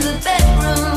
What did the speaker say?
in the bedroom.